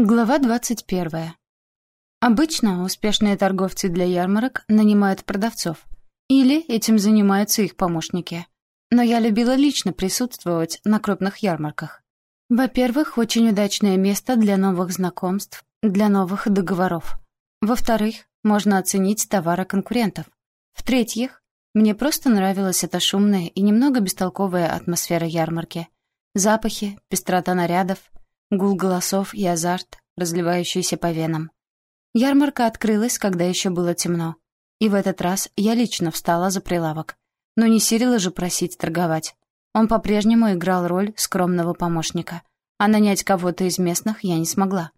Глава 21. Обычно успешные торговцы для ярмарок нанимают продавцов. Или этим занимаются их помощники. Но я любила лично присутствовать на крупных ярмарках. Во-первых, очень удачное место для новых знакомств, для новых договоров. Во-вторых, можно оценить товары конкурентов. В-третьих, мне просто нравилась эта шумная и немного бестолковая атмосфера ярмарки. Запахи, пестрота нарядов — Гул голосов и азарт, разливающийся по венам. Ярмарка открылась, когда еще было темно. И в этот раз я лично встала за прилавок. Но не Сирила же просить торговать. Он по-прежнему играл роль скромного помощника. А нанять кого-то из местных я не смогла.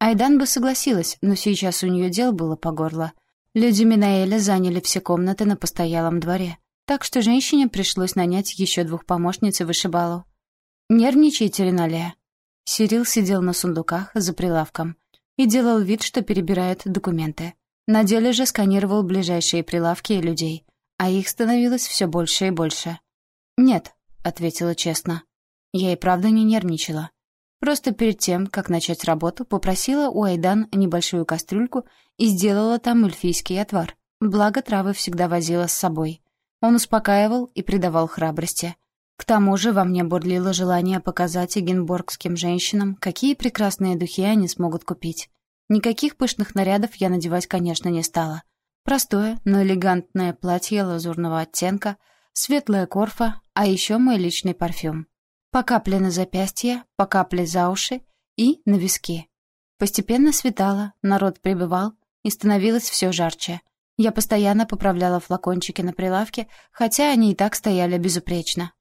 Айдан бы согласилась, но сейчас у нее дел было по горло. Люди Минаэля заняли все комнаты на постоялом дворе. Так что женщине пришлось нанять еще двух помощниц и вышибалу. «Нервничаете, Риналия?» Сирил сидел на сундуках за прилавком и делал вид, что перебирает документы. На деле же сканировал ближайшие прилавки и людей, а их становилось все больше и больше. «Нет», — ответила честно. Я и правда не нервничала. Просто перед тем, как начать работу, попросила у Айдан небольшую кастрюльку и сделала там эльфийский отвар. Благо травы всегда возила с собой. Он успокаивал и придавал храбрости. К тому же во мне бурлило желание показать эгенборгским женщинам, какие прекрасные духи они смогут купить. Никаких пышных нарядов я надевать, конечно, не стала. Простое, но элегантное платье лазурного оттенка, светлая корфа, а еще мой личный парфюм. По капле на запястье, по капле за уши и на виски. Постепенно светало, народ прибывал, и становилось все жарче. Я постоянно поправляла флакончики на прилавке, хотя они и так стояли безупречно.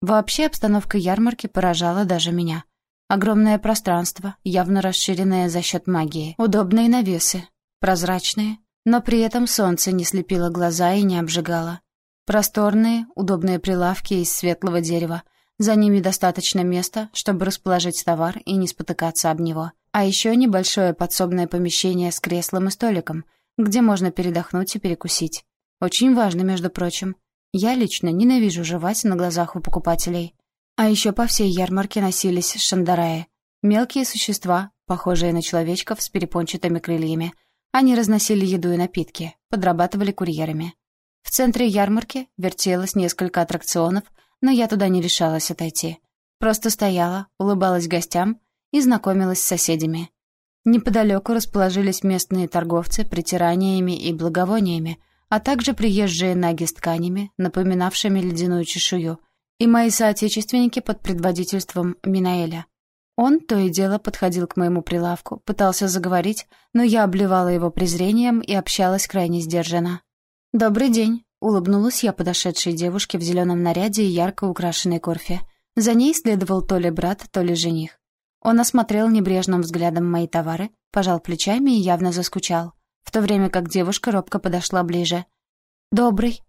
Вообще обстановка ярмарки поражала даже меня. Огромное пространство, явно расширенное за счет магии. Удобные навесы, прозрачные, но при этом солнце не слепило глаза и не обжигало. Просторные, удобные прилавки из светлого дерева. За ними достаточно места, чтобы расположить товар и не спотыкаться об него. А еще небольшое подсобное помещение с креслом и столиком, где можно передохнуть и перекусить. Очень важно, между прочим. Я лично ненавижу жевать на глазах у покупателей. А еще по всей ярмарке носились шандараи. Мелкие существа, похожие на человечков с перепончатыми крыльями. Они разносили еду и напитки, подрабатывали курьерами. В центре ярмарки вертелось несколько аттракционов, но я туда не решалась отойти. Просто стояла, улыбалась гостям и знакомилась с соседями. Неподалеку расположились местные торговцы притираниями и благовониями, а также приезжие наги с тканями, напоминавшими ледяную чешую, и мои соотечественники под предводительством Минаэля. Он то и дело подходил к моему прилавку, пытался заговорить, но я обливала его презрением и общалась крайне сдержанно. «Добрый день», — улыбнулась я подошедшей девушке в зеленом наряде и ярко украшенной корфе. За ней следовал то ли брат, то ли жених. Он осмотрел небрежным взглядом мои товары, пожал плечами и явно заскучал в то время как девушка робко подошла ближе. «Добрый».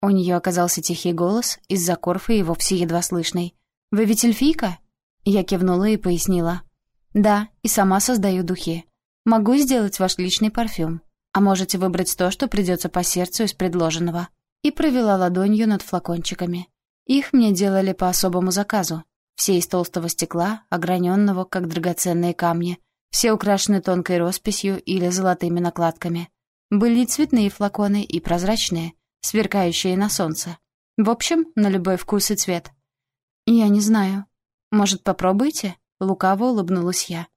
У нее оказался тихий голос, из-за корфы и вовсе едва слышный. «Вы ведь эльфийка?» Я кивнула и пояснила. «Да, и сама создаю духи. Могу сделать ваш личный парфюм. А можете выбрать то, что придется по сердцу из предложенного». И провела ладонью над флакончиками. Их мне делали по особому заказу. Все из толстого стекла, ограненного, как драгоценные камни, все украшены тонкой росписью или золотыми накладками. Были и цветные флаконы, и прозрачные, сверкающие на солнце. В общем, на любой вкус и цвет. «Я не знаю. Может, попробуйте?» — лукаво улыбнулась я.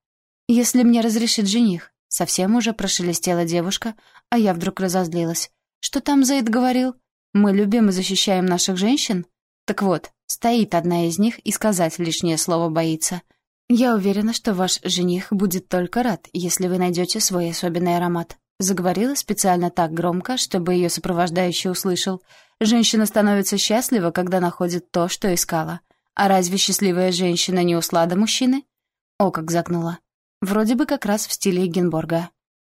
«Если мне разрешит жених». Совсем уже прошелестела девушка, а я вдруг разозлилась. «Что там Заид говорил? Мы любим и защищаем наших женщин?» Так вот, стоит одна из них и сказать лишнее слово боится — «Я уверена, что ваш жених будет только рад, если вы найдете свой особенный аромат», заговорила специально так громко, чтобы ее сопровождающий услышал. «Женщина становится счастлива, когда находит то, что искала. А разве счастливая женщина не услада мужчины?» О, как загнула. Вроде бы как раз в стиле Генборга.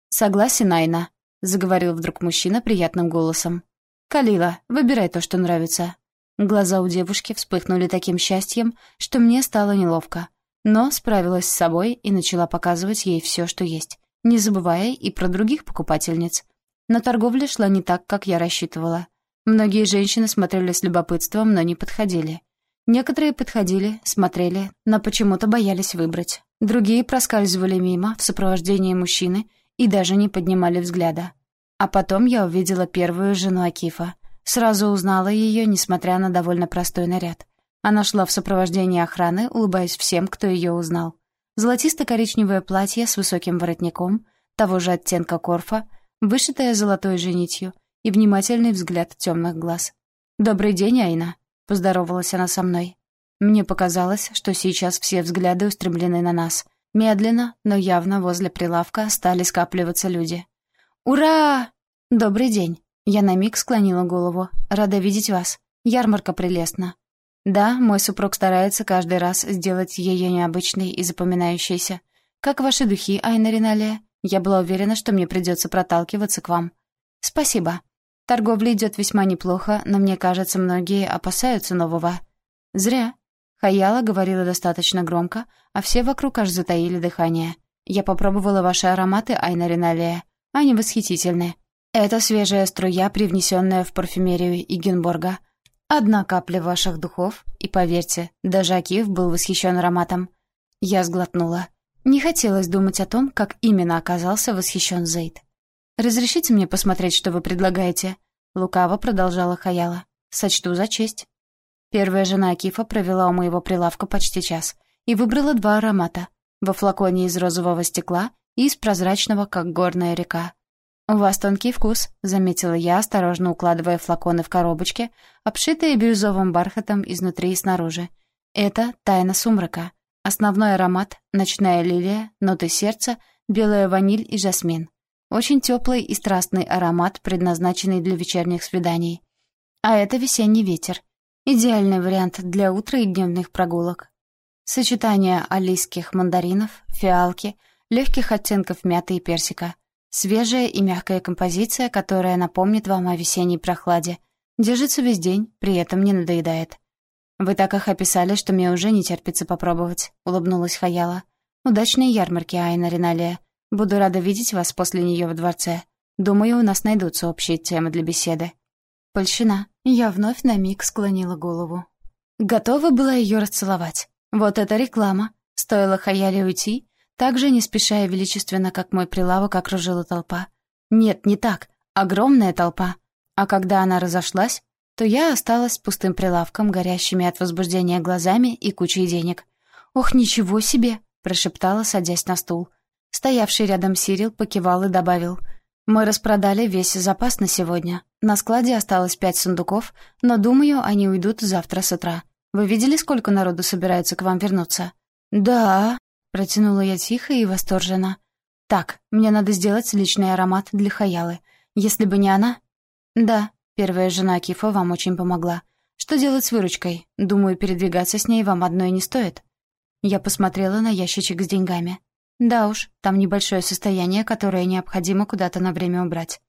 «Согласен, Айна», — заговорил вдруг мужчина приятным голосом. «Калила, выбирай то, что нравится». Глаза у девушки вспыхнули таким счастьем, что мне стало неловко но справилась с собой и начала показывать ей все, что есть, не забывая и про других покупательниц. Но торговля шла не так, как я рассчитывала. Многие женщины смотрели с любопытством, но не подходили. Некоторые подходили, смотрели, но почему-то боялись выбрать. Другие проскальзывали мимо в сопровождении мужчины и даже не поднимали взгляда. А потом я увидела первую жену Акифа. Сразу узнала ее, несмотря на довольно простой наряд. Она шла в сопровождении охраны, улыбаясь всем, кто ее узнал. Золотисто-коричневое платье с высоким воротником, того же оттенка корфа, вышитое золотой же нитью и внимательный взгляд темных глаз. «Добрый день, Айна», — поздоровалась она со мной. Мне показалось, что сейчас все взгляды устремлены на нас. Медленно, но явно возле прилавка стали скапливаться люди. «Ура! Добрый день!» Я на миг склонила голову. «Рада видеть вас. Ярмарка прелестна». Да, мой супруг старается каждый раз сделать ее необычной и запоминающейся. Как ваши духи, Айна Риналия? Я была уверена, что мне придется проталкиваться к вам. Спасибо. Торговля идет весьма неплохо, но мне кажется, многие опасаются нового. Зря. Хаяла говорила достаточно громко, а все вокруг аж затаили дыхание. Я попробовала ваши ароматы, Айна Риналия. Они восхитительны. Это свежая струя, привнесенная в парфюмерию Игенборга. Одна капля ваших духов, и поверьте, даже Акиев был восхищен ароматом. Я сглотнула. Не хотелось думать о том, как именно оказался восхищен Зейд. «Разрешите мне посмотреть, что вы предлагаете?» Лукаво продолжала Хаяла. «Сочту за честь». Первая жена Акифа провела у моего прилавка почти час и выбрала два аромата. Во флаконе из розового стекла и из прозрачного, как горная река. «У вас тонкий вкус», — заметила я, осторожно укладывая флаконы в коробочки, обшитые бирюзовым бархатом изнутри и снаружи. Это тайна сумрака. Основной аромат — ночная лилия, ноты сердца, белая ваниль и жасмин. Очень теплый и страстный аромат, предназначенный для вечерних свиданий. А это весенний ветер. Идеальный вариант для утра и дневных прогулок. Сочетание алийских мандаринов, фиалки, легких оттенков мяты и персика — Свежая и мягкая композиция, которая напомнит вам о весенней прохладе. Держится весь день, при этом не надоедает. «Вы так их описали, что мне уже не терпится попробовать», — улыбнулась Хаяла. «Удачной ярмарки, Айна Риналия. Буду рада видеть вас после нее в дворце. Думаю, у нас найдутся общие темы для беседы». Польщина. Я вновь на миг склонила голову. Готова была ее расцеловать. Вот это реклама. Стоило Хаяле уйти, так же, не спеша и величественно, как мой прилавок, окружила толпа. Нет, не так. Огромная толпа. А когда она разошлась, то я осталась с пустым прилавком, горящими от возбуждения глазами и кучей денег. «Ох, ничего себе!» — прошептала, садясь на стул. Стоявший рядом Сирил покивал и добавил. «Мы распродали весь запас на сегодня. На складе осталось пять сундуков, но, думаю, они уйдут завтра с утра. Вы видели, сколько народу собирается к вам вернуться?» «Да», Протянула я тихо и восторженно. «Так, мне надо сделать личный аромат для Хаялы. Если бы не она...» «Да, первая жена Кифа вам очень помогла. Что делать с выручкой? Думаю, передвигаться с ней вам одной не стоит». Я посмотрела на ящичек с деньгами. «Да уж, там небольшое состояние, которое необходимо куда-то на время убрать».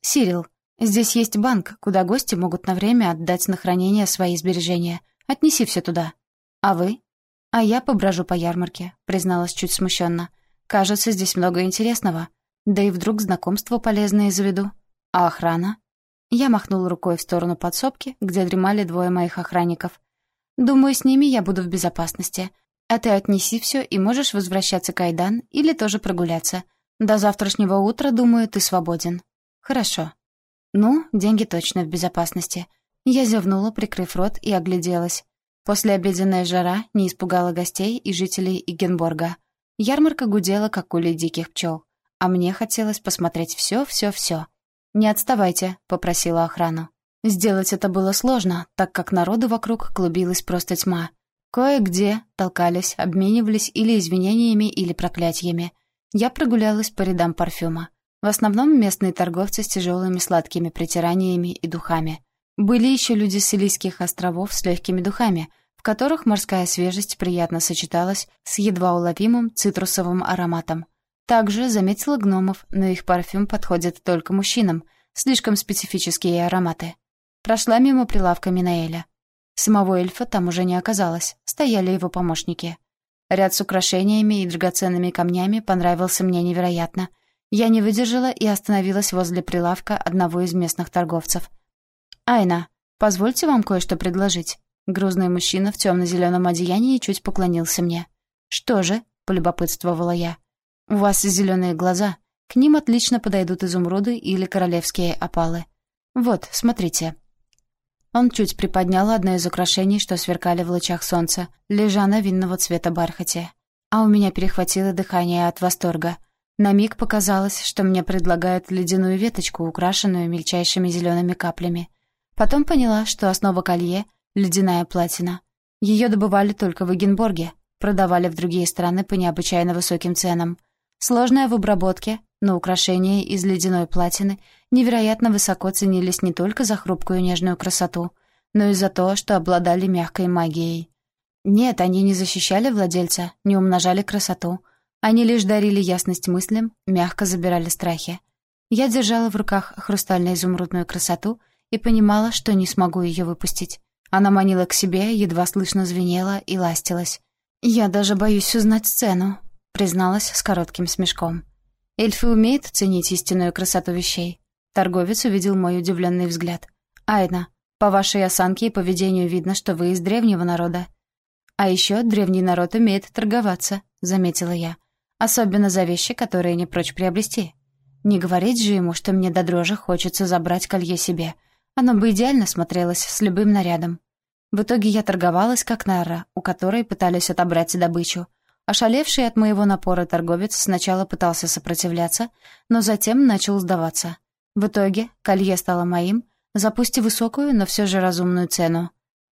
«Сирил, здесь есть банк, куда гости могут на время отдать на хранение свои сбережения. Отнеси все туда. А вы?» «А я поброжу по ярмарке», — призналась чуть смущенно. «Кажется, здесь много интересного. Да и вдруг знакомство полезное заведу. А охрана?» Я махнул рукой в сторону подсобки, где дремали двое моих охранников. «Думаю, с ними я буду в безопасности. А ты отнеси все и можешь возвращаться к Айдан или тоже прогуляться. До завтрашнего утра, думаю, ты свободен». «Хорошо». «Ну, деньги точно в безопасности». Я зевнула, прикрыв рот, и огляделась. Послеобеденная жара не испугала гостей и жителей Игенборга. Ярмарка гудела, как улей диких пчел. А мне хотелось посмотреть все, все, все. «Не отставайте», — попросила охрану. Сделать это было сложно, так как народу вокруг клубилась просто тьма. Кое-где толкались, обменивались или извинениями, или проклятиями. Я прогулялась по рядам парфюма. В основном местные торговцы с тяжелыми сладкими притираниями и духами. Были еще люди с Илийских островов с легкими духами, в которых морская свежесть приятно сочеталась с едва уловимым цитрусовым ароматом. Также заметила гномов, но их парфюм подходит только мужчинам, слишком специфические ароматы. Прошла мимо прилавка Минаэля. Самого эльфа там уже не оказалось, стояли его помощники. Ряд с украшениями и драгоценными камнями понравился мне невероятно. Я не выдержала и остановилась возле прилавка одного из местных торговцев — «Айна, позвольте вам кое-что предложить». Грузный мужчина в темно-зеленом одеянии чуть поклонился мне. «Что же?» — полюбопытствовала я. «У вас зеленые глаза. К ним отлично подойдут изумруды или королевские опалы. Вот, смотрите». Он чуть приподнял одно из украшений, что сверкали в лучах солнца, лежа на винного цвета бархате. А у меня перехватило дыхание от восторга. На миг показалось, что мне предлагают ледяную веточку, украшенную мельчайшими зелеными каплями. Потом поняла, что основа колье — ледяная платина. Ее добывали только в Эгенборге, продавали в другие страны по необычайно высоким ценам. Сложная в обработке, но украшения из ледяной платины невероятно высоко ценились не только за хрупкую нежную красоту, но и за то, что обладали мягкой магией. Нет, они не защищали владельца, не умножали красоту. Они лишь дарили ясность мыслям, мягко забирали страхи. Я держала в руках хрустально-изумрудную красоту и понимала, что не смогу ее выпустить. Она манила к себе, едва слышно звенела и ластилась. «Я даже боюсь узнать цену», — призналась с коротким смешком. Эльфы умеют ценить истинную красоту вещей. Торговец увидел мой удивленный взгляд. «Айна, по вашей осанке и поведению видно, что вы из древнего народа». «А еще древний народ умеет торговаться», — заметила я. «Особенно за вещи, которые не прочь приобрести. Не говорить же ему, что мне до дрожи хочется забрать колье себе. Оно бы идеально смотрелось с любым нарядом». В итоге я торговалась, как Нарра, у которой пытались отобрать добычу — Ошалевший от моего напора торговец сначала пытался сопротивляться, но затем начал сдаваться. В итоге колье стало моим, запустив высокую, но все же разумную цену.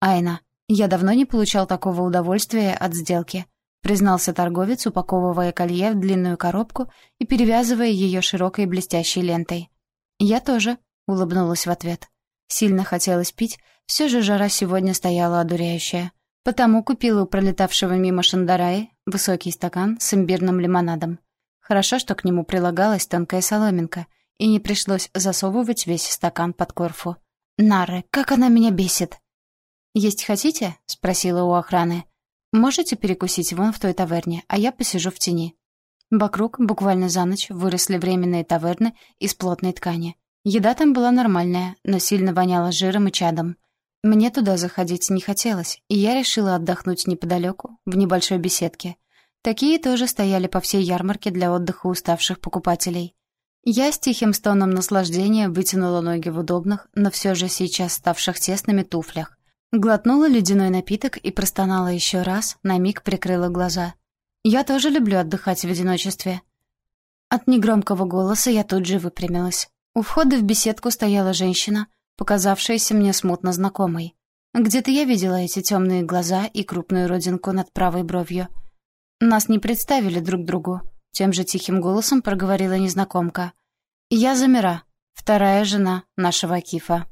«Айна, я давно не получал такого удовольствия от сделки», признался торговец, упаковывая колье в длинную коробку и перевязывая ее широкой блестящей лентой. «Я тоже», — улыбнулась в ответ. Сильно хотелось пить, все же жара сегодня стояла одуряющая. Потому купила у пролетавшего мимо Шандараи высокий стакан с имбирным лимонадом. Хорошо, что к нему прилагалась тонкая соломинка, и не пришлось засовывать весь стакан под корфу. «Нары, как она меня бесит!» «Есть хотите?» — спросила у охраны. «Можете перекусить вон в той таверне, а я посижу в тени». Вокруг буквально за ночь выросли временные таверны из плотной ткани. Еда там была нормальная, но сильно воняла жиром и чадом. Мне туда заходить не хотелось, и я решила отдохнуть неподалеку, в небольшой беседке. Такие тоже стояли по всей ярмарке для отдыха уставших покупателей. Я с тихим стоном наслаждения вытянула ноги в удобных, но все же сейчас ставших тесными туфлях. Глотнула ледяной напиток и простонала еще раз, на миг прикрыла глаза. Я тоже люблю отдыхать в одиночестве. От негромкого голоса я тут же выпрямилась. У входа в беседку стояла женщина, показавшаяся мне смутно знакомой. Где-то я видела эти темные глаза и крупную родинку над правой бровью. Нас не представили друг другу. Тем же тихим голосом проговорила незнакомка. «Я Замира, вторая жена нашего Акифа».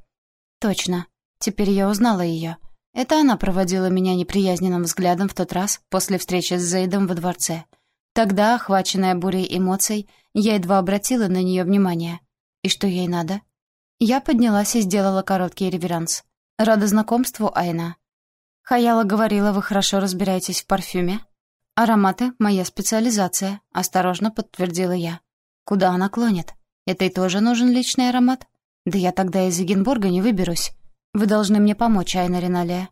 «Точно. Теперь я узнала ее. Это она проводила меня неприязненным взглядом в тот раз после встречи с Зейдом во дворце. Тогда, охваченная бурей эмоций, я едва обратила на нее внимание. И что ей надо? Я поднялась и сделала короткий реверанс. «Рада знакомству, Айна». «Хаяла говорила, вы хорошо разбираетесь в парфюме?» «Ароматы — моя специализация», — осторожно подтвердила я. «Куда она клонит? Этой тоже нужен личный аромат? Да я тогда из Эгенбурга не выберусь. Вы должны мне помочь, Айна Риналия».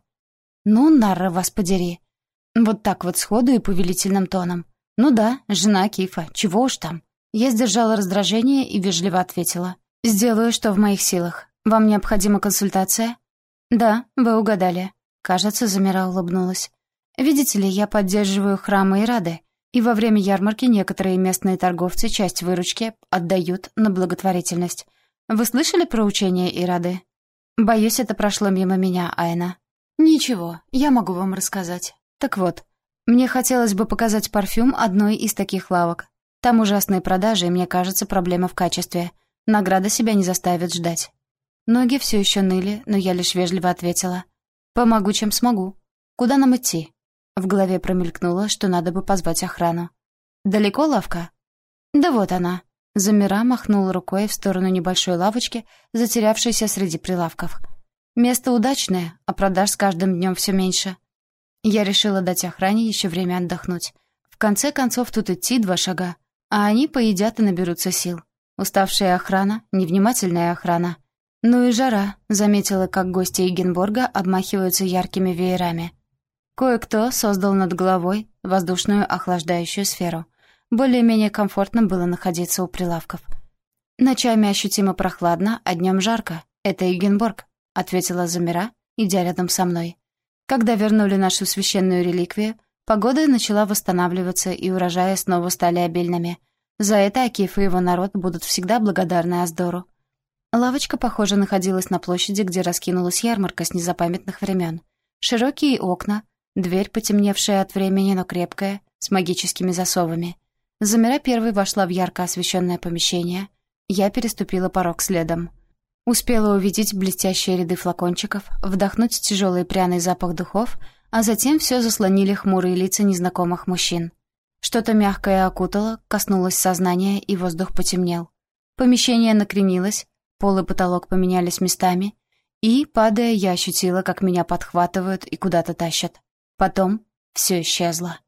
«Ну, Нарра, вас подери». Вот так вот сходу и повелительным тоном. «Ну да, жена Кифа, чего уж там». Я сдержала раздражение и вежливо ответила. «Сделаю, что в моих силах. Вам необходима консультация?» «Да, вы угадали». Кажется, Замира улыбнулась. «Видите ли, я поддерживаю храмы и рады, и во время ярмарки некоторые местные торговцы часть выручки отдают на благотворительность. Вы слышали про учение Ирады? Боюсь, это прошло мимо меня, Айна. Ничего, я могу вам рассказать. Так вот, мне хотелось бы показать парфюм одной из таких лавок. Там ужасные продажи, и мне кажется, проблема в качестве. Награда себя не заставит ждать. Ноги все еще ныли, но я лишь вежливо ответила. «Помогу, чем смогу. Куда нам идти?» В голове промелькнуло, что надо бы позвать охрану. «Далеко лавка?» «Да вот она». Замира махнула рукой в сторону небольшой лавочки, затерявшейся среди прилавков. «Место удачное, а продаж с каждым днем все меньше». Я решила дать охране еще время отдохнуть. В конце концов, тут идти два шага, а они поедят и наберутся сил. Уставшая охрана, невнимательная охрана. Ну и жара, заметила, как гости Эгенборга обмахиваются яркими веерами. Кое-кто создал над головой воздушную охлаждающую сферу. Более-менее комфортно было находиться у прилавков. «Ночами ощутимо прохладно, а днем жарко. Это Игенборг», — ответила Замира, идя рядом со мной. Когда вернули нашу священную реликвию, погода начала восстанавливаться, и урожаи снова стали обильными. За это Акиф и его народ будут всегда благодарны Аздору. Лавочка, похоже, находилась на площади, где раскинулась ярмарка с незапамятных времен. Широкие окна, дверь, потемневшая от времени, но крепкая, с магическими засовами. Замира первой вошла в ярко освещенное помещение. Я переступила порог следом. Успела увидеть блестящие ряды флакончиков, вдохнуть тяжелый пряный запах духов, а затем все заслонили хмурые лица незнакомых мужчин. Что-то мягкое окутало, коснулось сознания, и воздух потемнел. Помещение накренилось, пол и потолок поменялись местами, и, падая, я ощутила, как меня подхватывают и куда-то тащат. Потом все исчезло.